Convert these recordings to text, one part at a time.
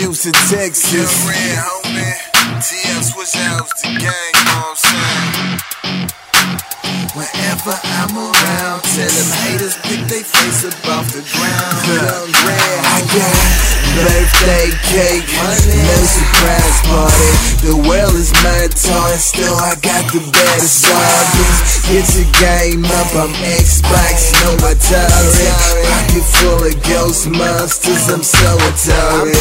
Houston, Texas. Young Red, homie. TM switch outs the gang, you know what I'm saying? Wherever I'm around, tell them haters pick they face up off the ground. Red, I got birthday cake, no surprise party. The world is my toy, still I got the baddest Barbies. Get your game up, I'm Xbox, no Atari. Pocket full of ghost monsters, I'm so Atari.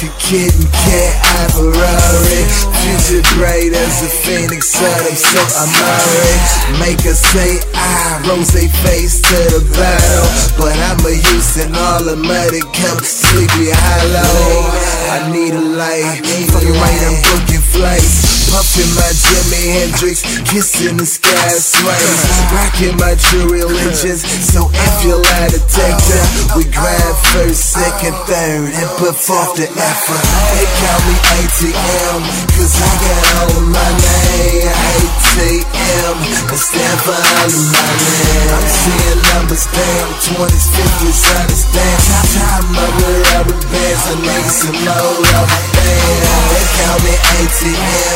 Engine burn like a kitten cat, I Ferrari. Future bright as a phoenix sun, I'm so Amari. Make her say I, rose face to the battle. But I'm a Houston, all the money come sleepy hollow. I need a light, fucking right, I'm booking flights. Puffing my Jimi Hendrix, kissing the sky swings. Rocking my true religions, so if you lie detector, we grind first, second, third, and put forth the effort. They call me ATM, cause I got all of my name. ATM, I stand for my name. I'm seeing numbers down, 20s, 50s, 100s down. Time with rubber bands, I need some more rubber bands. They call me ATM,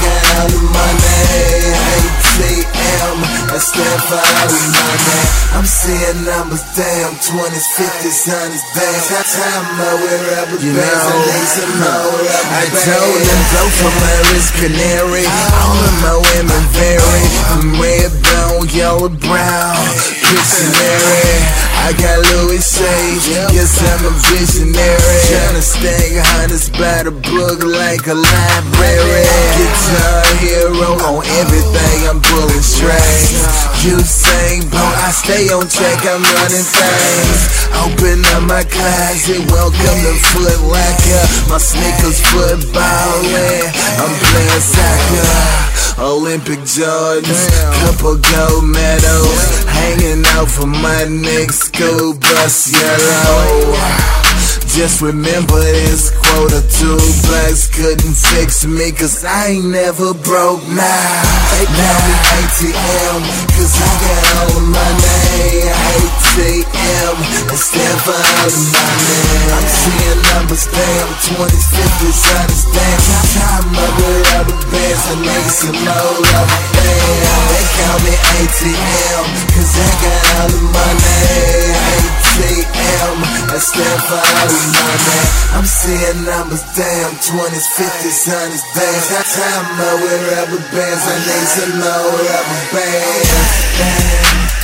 got all my name. ATM, I stand for all my name. I'm seeing numbers down, 20s, 50s, 100s down. Time up with rubber You know, I told them go for my wrist canary. All of my women vary from red, brown, yellow, brown. Pictionary. Shades. Yes, I'm a visionary. Tryna stack hunters by the book like a library. Guitar hero on everything. I'm pulling strings. Usain Bolt, I stay on track. I'm running things. Open up my closet. Welcome to Foot Locker. My sneakers footballing. I'm playing soccer. Olympic Jordans, couple gold medals, hanging out for my next school bus yellow. Oh. Just remember this quote or two blacks couldn't fix me cause I ain't never broke now. They call me ATM cause I got all of my name. ATM and stand for all of my name. I'm seeing numbers down, 20s, 50s, 100s down. Time up with rubber bands and make some more rubber bands. They call me ATM cause I got all of my name. ATM, I stand for all of my name. I'm seeing numbers down, 20s, 50s, 100s down. Time up with rubber bands, I need some more rubber bands.